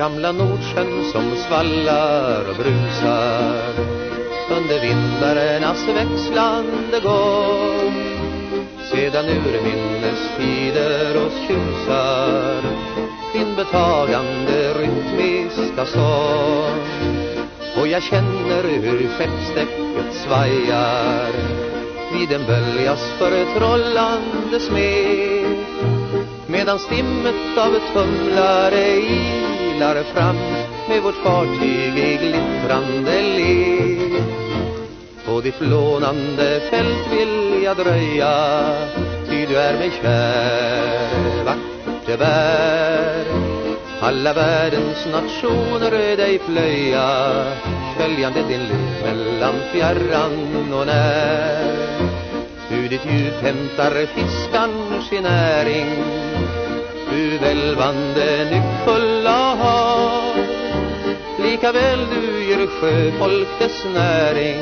Gamla Nordsjön som svallar och brusar. Under vindarnas växlande gång Sedan urminnes oss tjusar. Din betagande rytmiska sång. Och jag känner hur skeppsdäcket svajar. Vid en böljas förtrollande smek Medan stimmet av tumlare i seglar fram Med vårt fartyg i glittrande led. På ditt blånande fält vill jag dröja Ty du är mig kär, vart det bär Alla världens nationer dig plöja Följande din led mellan fjärran och när Ur ditt djup hämtar fiskan sin näring Du välvande nyckfulla Lika väl du ger sjöfolk dess näring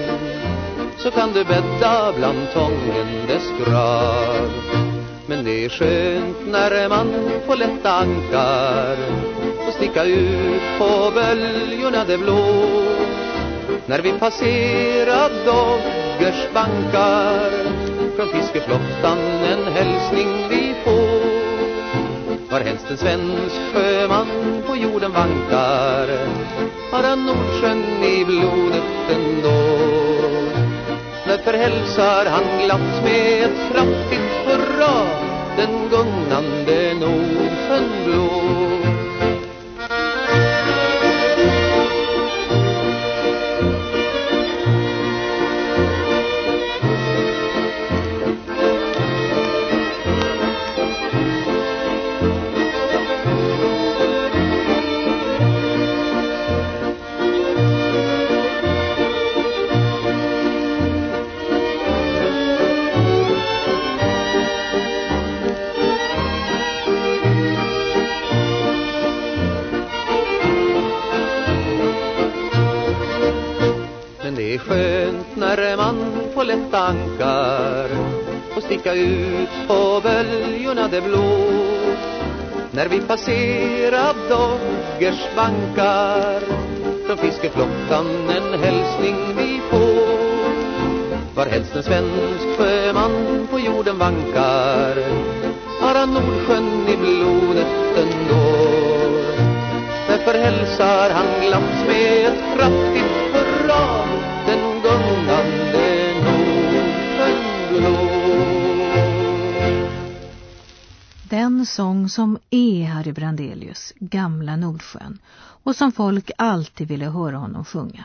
Så kan du bädda bland tången dess grav. Men det är skönt när man får lätta ankar Och sticka ut på böljorna det blå. När vi passerar Doggers bankar Från fiskeflottan en hälsning vi var helst en svensk sjöman på jorden vankar. Har han Nordsjön i blodet ändå? Därför hälsar han glatt med ett kraftigt hurra Den gungande Nordsjön blå. Skönt när man får lätta ankar och sticka ut på böljorna det blå. När vi passerar Doggers bankar från fiskeflottan en hälsning vi får. Var helst en svensk sjöman på jorden vankar har han Nordsjön i blodet ändå. Därför hälsar han glatt med ett kraftigt hurra. Sång som är Harry Brandelius, Gamla Nordsjön, och som folk alltid ville höra honom sjunga.